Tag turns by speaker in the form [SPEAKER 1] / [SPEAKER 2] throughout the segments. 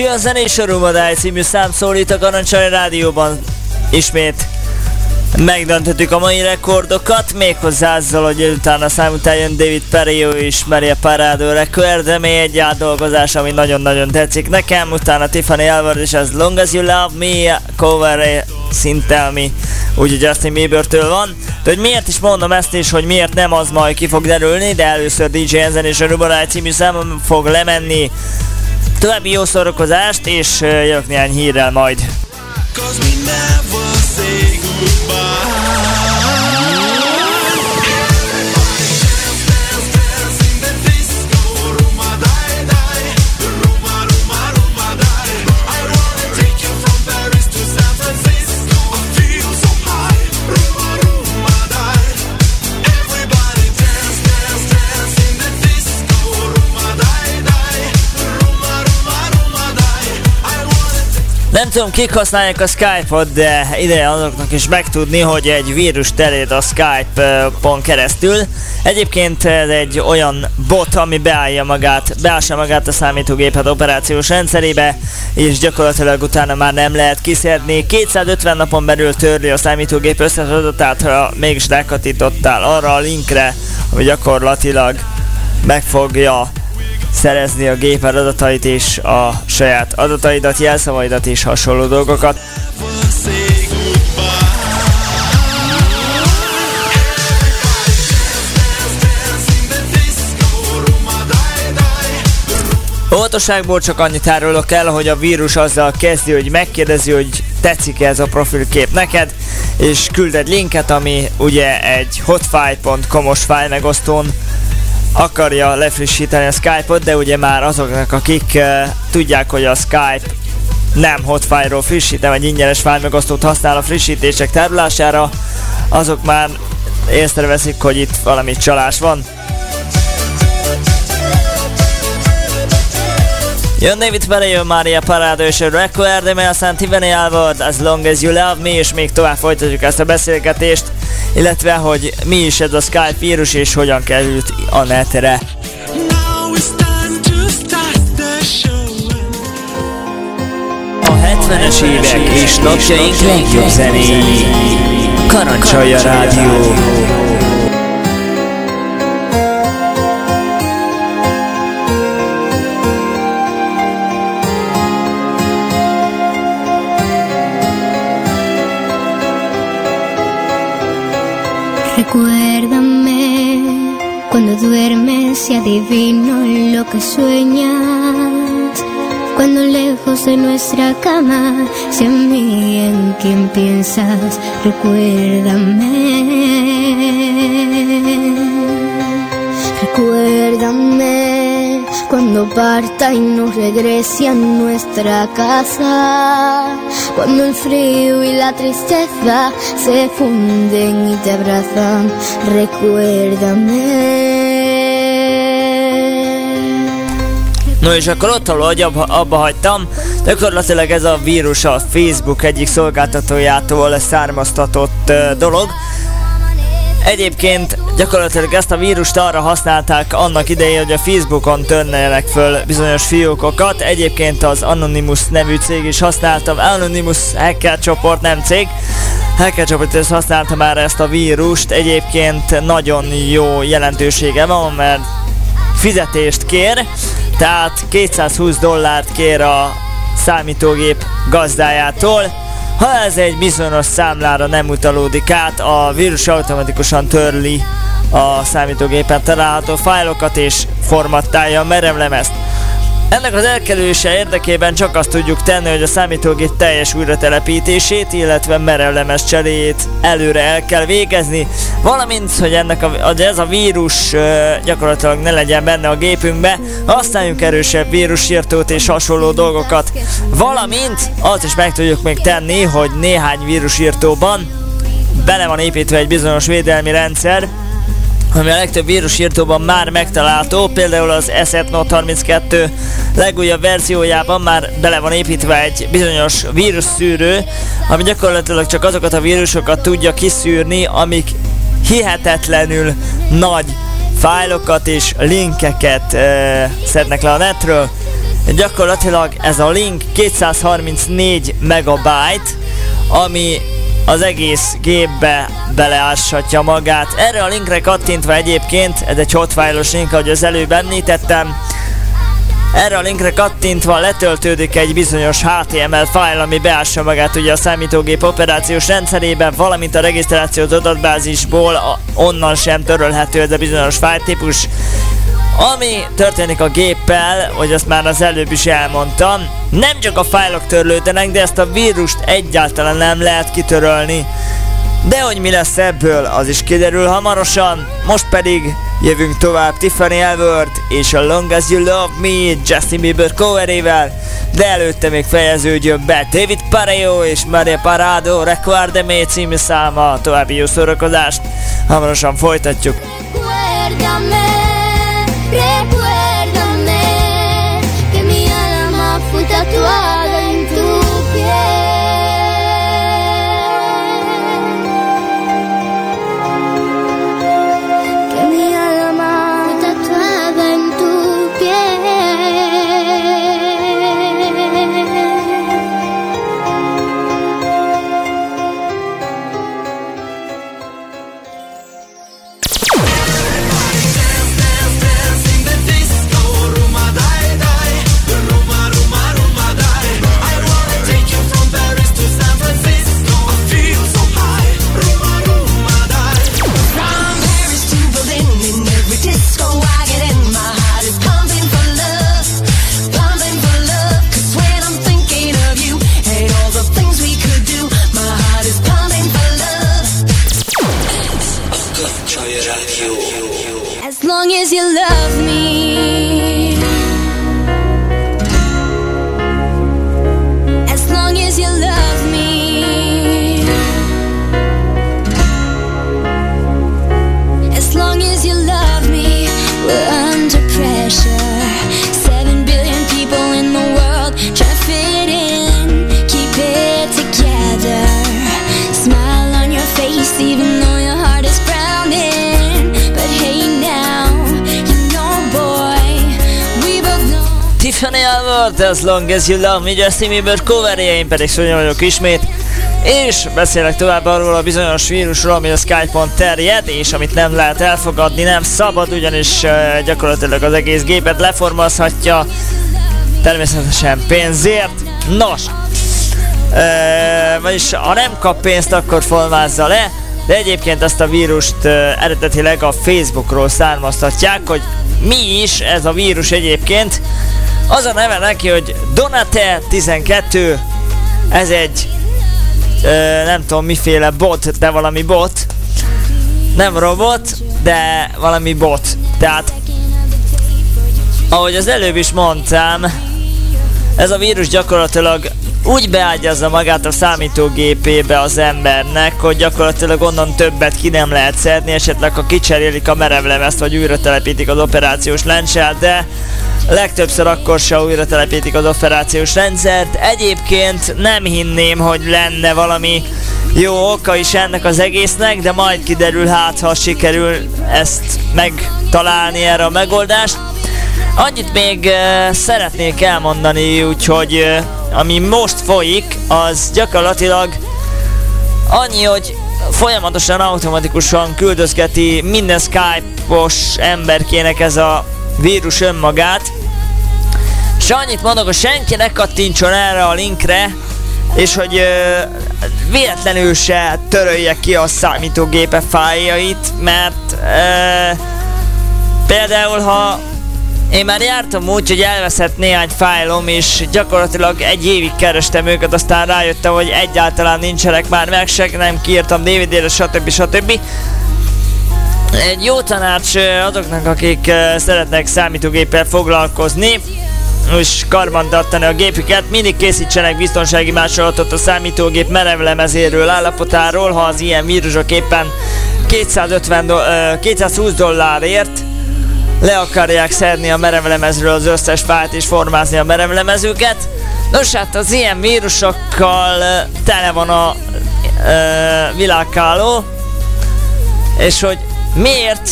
[SPEAKER 1] DJ a zenés Rumadály című szám szólít a Garancsai Rádióban. Ismét megdöntöttük a mai rekordokat, méghozzá azzal, hogy utána szám után jön David Perio és Maria Parado rekord, de még egy átdolgozás, ami nagyon-nagyon tetszik nekem, utána Tiffany Alvord és az Long As You Love Me cover szinte, ami úgyhogy Justin Bieber-től van. De hogy miért is mondom ezt is, hogy miért nem az majd ki fog derülni, de először DJ Enzen és a Rubarály című szám fog lemenni további jó szórakozást, és jövök néhány hírrel majd.
[SPEAKER 2] Cause we never say goodbye
[SPEAKER 1] Nem tudom, kik használják a Skype-ot, de ideje azoknak is megtudni, hogy egy vírus terjed a Skype-on keresztül. Egyébként ez egy olyan bot, ami beállja magát, beállja magát a számítógépet operációs rendszerébe, és gyakorlatilag utána már nem lehet kiszedni. 250 napon belül törli a számítógép összes adatát, ha mégis rákatítottál arra a linkre, ami gyakorlatilag megfogja szerezni a géper adatait és a saját adataidat, jelszavaidat és hasonló dolgokat. Óvatosságból csak annyit árulok el, hogy a vírus azzal kezdi, hogy megkérdezi, hogy tetszik -e ez a profilkép neked, és küld egy linket, ami ugye egy hotfile.com-os file megosztón akarja lefrissíteni a Skype-ot, de ugye már azoknak, akik uh, tudják, hogy a Skype nem hotfile-ról frissítem, egy ingyenes file megosztót használ a frissítések tárolására, azok már észreveszik, hogy itt valami csalás van. Jön David Perry, jön Maria Parado és a Record, de aztán Tiffany Alvord, As Long As You Love Me, és még tovább folytatjuk ezt a beszélgetést illetve hogy mi is ez a Skype vírus és hogyan került a netre. A 70-es évek és napjaink legjobb zenéi. Karancsolja Rádió.
[SPEAKER 3] Recuérdame cuando duermes y adivino lo que sueñas. Cuando lejos de nuestra cama, sé en mí en quien piensas, recuérdame. Recuérdame cuando parta y no regrese a nuestra casa. Cuando el frío y la tristeza se funden y te abrazan, recuérdame.
[SPEAKER 1] No és akkor ott, ahol abba, abba hagytam, gyakorlatilag ez a vírus a Facebook egyik szolgáltatójától származtatott dolog, Egyébként gyakorlatilag ezt a vírust arra használták annak idején, hogy a Facebookon törneljenek föl bizonyos fiókokat. Egyébként az Anonymous nevű cég is használta, Anonymous hacker csoport, nem cég. Hacker csoport is használta már ezt a vírust. Egyébként nagyon jó jelentősége van, mert fizetést kér, tehát 220 dollárt kér a számítógép gazdájától ha ez egy bizonyos számlára nem utalódik át, a vírus automatikusan törli a számítógépen található fájlokat és formattálja a merevlemezt. Ennek az elkerülése érdekében csak azt tudjuk tenni, hogy a számítógép teljes újratelepítését, illetve merevlemes cseréjét előre el kell végezni, valamint, hogy ennek a, ez a vírus gyakorlatilag ne legyen benne a gépünkbe, használjunk erősebb vírusírtót és hasonló dolgokat, valamint azt is meg tudjuk még tenni, hogy néhány vírusírtóban bele van építve egy bizonyos védelmi rendszer, ami a legtöbb vírusírtóban már megtalálható, például az Asset Note 32 legújabb verziójában már bele van építve egy bizonyos vírusszűrő, ami gyakorlatilag csak azokat a vírusokat tudja kiszűrni, amik hihetetlenül nagy fájlokat és linkeket uh, szednek le a netről. Gyakorlatilag ez a link 234 megabyte, ami az egész gépbe beleáshatja magát. Erre a linkre kattintva egyébként, ez egy hotfile-os link, ahogy az előbb említettem, erre a linkre kattintva letöltődik egy bizonyos HTML fájl, ami beássa magát ugye a számítógép operációs rendszerébe, valamint a regisztrációs adatbázisból onnan sem törölhető ez a bizonyos fájltípus. Ami történik a géppel, hogy azt már az előbb is elmondtam, nem csak a fájlok törlődnek, de ezt a vírust egyáltalán nem lehet kitörölni. De hogy mi lesz ebből, az is kiderül hamarosan. Most pedig jövünk tovább Tiffany Elword és a Long As You Love Me Justin Bieber coverével. De előtte még fejeződjön be David Pareo és Maria Parado Recuerdame című száma. További jó szórakozást. Hamarosan folytatjuk.
[SPEAKER 3] Recuerdame, recuérdame,
[SPEAKER 1] As Long As You Love Me Justin Bieber coverje, én pedig Szonya vagyok ismét. És beszélek tovább arról a bizonyos vírusról, ami a Skype-on terjed, és amit nem lehet elfogadni, nem szabad, ugyanis gyakorlatilag az egész gépet leformazhatja, természetesen pénzért. Nos, uh, vagyis ha nem kap pénzt, akkor formázza le, de egyébként ezt a vírust eredetileg a Facebookról származtatják, hogy mi is ez a vírus egyébként. Az a neve neki, hogy Donate12, ez egy ö, nem tudom miféle bot, de valami bot. Nem robot, de valami bot. Tehát, ahogy az előbb is mondtam, ez a vírus gyakorlatilag úgy beágyazza magát a számítógépébe az embernek, hogy gyakorlatilag onnan többet ki nem lehet szedni, esetleg ha kicserélik a merevlemezt, vagy újra telepítik az operációs lencsát, de legtöbbször akkor se újra telepítik az operációs rendszert. Egyébként nem hinném, hogy lenne valami jó oka is ennek az egésznek, de majd kiderül hát, ha sikerül ezt megtalálni erre a megoldást. Annyit még uh, szeretnék elmondani, úgyhogy uh, ami most folyik, az gyakorlatilag annyi, hogy folyamatosan automatikusan küldözgeti minden Skype-os emberkének ez a vírus önmagát. És annyit mondok, hogy senki ne kattintson erre a linkre, és hogy ö, véletlenül se törölje ki a számítógépe fájjait, mert ö, például ha én már jártam úgy, hogy elveszett néhány fájlom, és gyakorlatilag egy évig kerestem őket, aztán rájöttem, hogy egyáltalán nincsenek már meg, se nem kiírtam DVD-re, stb. stb. Egy jó tanács azoknak, akik szeretnek számítógéppel foglalkozni, és karbantartani a gépüket, mindig készítsenek biztonsági másolatot a számítógép merevlemezéről, állapotáról, ha az ilyen vírusok éppen 250 do- 220 dollárért le akarják szedni a merevlemezről az összes fájt és formázni a merevlemezőket. Nos hát az ilyen vírusokkal tele van a ö, világkáló, és hogy miért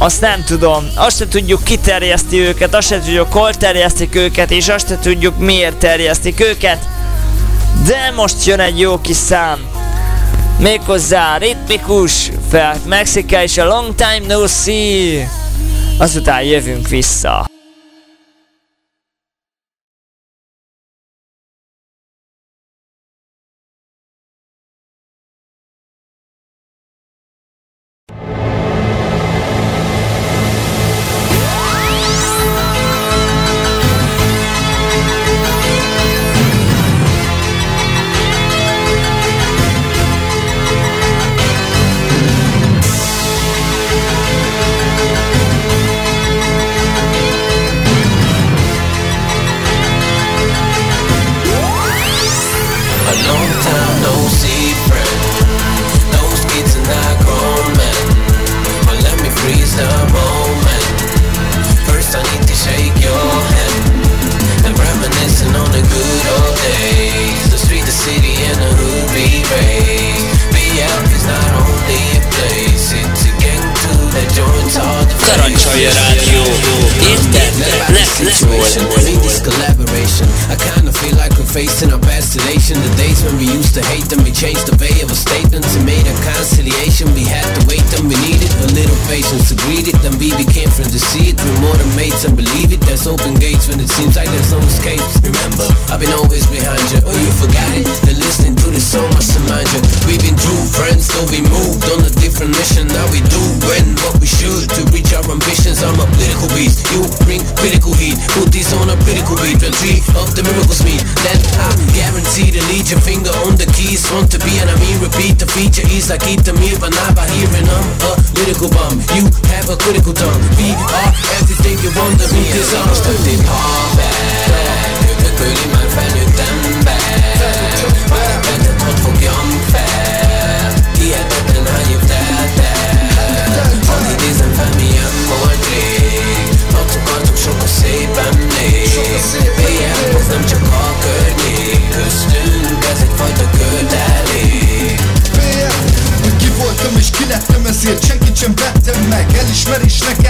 [SPEAKER 1] azt nem tudom. Azt se tudjuk, ki terjeszti őket, azt se tudjuk, hol terjesztik őket, és azt se tudjuk, miért terjesztik őket. De most jön egy jó kis szám. Méghozzá ritmikus, felt Mexika és a Long Time No See. Azután jövünk vissza.
[SPEAKER 2] só hierarquia facing our past elation The days when we used to hate them We changed the way of our statements And made a conciliation. We had to wait them, we needed a little patience to greet it. Then we became friends to see it. We're more than mates and believe it. There's open gates when it seems like there's no escapes. Remember, I've been always behind you Oh, you forgot it? Then listening to this so much remind you We've been true friends, so we moved on a different mission. Now we do when what we should to reach our ambitions. I'm a political beast, you bring critical heat. Put this on a critical beat, then three of the miracles see the lead your finger on the keys. Want to be and I mean repeat the feature. Ease like eat the meal but not by hearing I'm a lyrical bum. You have a critical tongue. We are everything you want to be. This on Stöldin haver Jövök öli már felnőtt ember Már a bennet ott fogjam fel Hihetetlen hány év telt el
[SPEAKER 4] Hadd
[SPEAKER 2] idézem fel milyen volt rég Napok, arcok, sok a szép emlék Éjjel, ez nem csak a környék köztünk, ez egyfajta kötelék.
[SPEAKER 4] Ki voltam és ki lettem, ezért senkit sem vettem meg Elismerés nekem.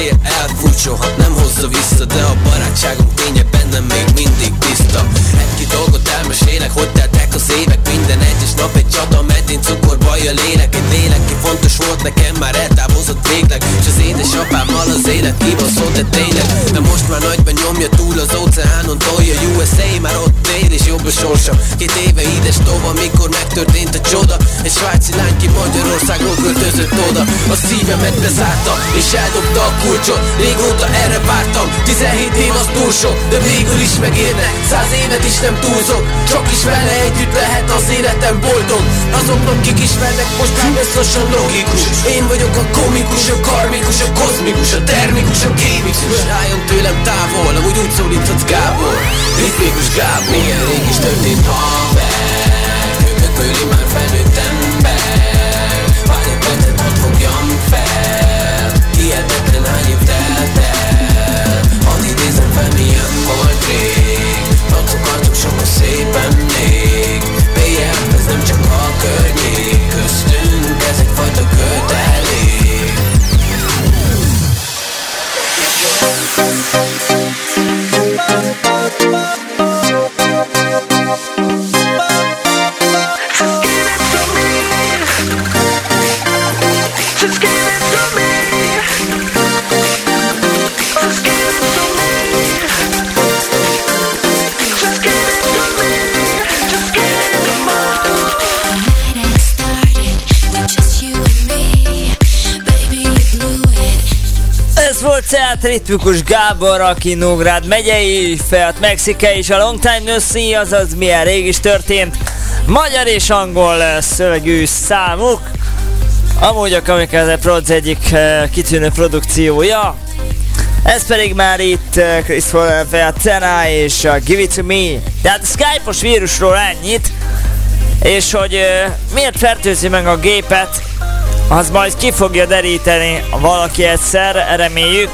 [SPEAKER 2] tér elfúcsolhat, nem hozza vissza De a barátságom ténye bennem még mindig tiszta. Egy-két dolgot elmesélek, hogy teltek az évek Minden egyes nap egy csata, medén cukorba a lélek Egy lélek, ki fontos volt nekem, már eltávolodott kibaszott végleg. S az édesapámmal az élet kibaszott, de tényleg. De most már nagyban nyomja túl az óceánon tolja USA már ott él és jobb a sorsa. Két éve ides tova, mikor megtörtént a csoda. Egy svájci lány ki Magyarországról költözött oda. A szívemet bezárta és eldobta a kulcsot. Régóta erre vártam, 17 év az túl sok De végül is megérne, száz évet is nem túlzok. Csak is vele együtt lehet az életem boldog Azonban kik ismernek most már biztosan logikus. Én vagyok a komi harmikus, a karmikus, a kozmikus, a termikus, a kémikus. Rájön tőlem távol, amúgy úgy szólíthatsz Gábor. Ritmikus Gábor. Milyen rég is történt haver
[SPEAKER 1] volt ritmikus Gábor, aki Nógrád megyei, Feat Mexika és a Long Time No See, azaz milyen rég is történt. Magyar és angol szövegű számuk. Amúgy a Kamikaze Prods egyik uh, kitűnő produkciója. Ez pedig már itt uh, Chris Tena és a Give It To Me. Tehát a Skype-os vírusról ennyit. És hogy uh, miért fertőzi meg a gépet, az majd ki fogja deríteni valaki egyszer, reméljük.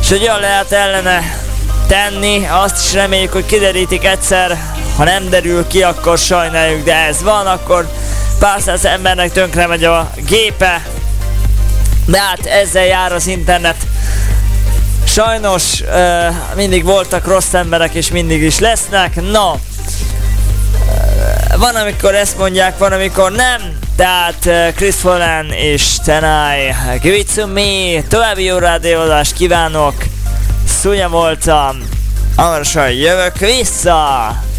[SPEAKER 1] És hogy olyan lehet ellene tenni, azt is reméljük, hogy kiderítik egyszer. Ha nem derül ki, akkor sajnáljuk, de ez van, akkor pár száz embernek tönkre megy a gépe. De hát ezzel jár az internet. Sajnos uh, mindig voltak rossz emberek, és mindig is lesznek. No, van amikor ezt mondják, van amikor nem. Tehát uh, Chris Fallen és Tenai, give it to me, további jó rádiózást kívánok. Szunya voltam, hamarosan jövök vissza.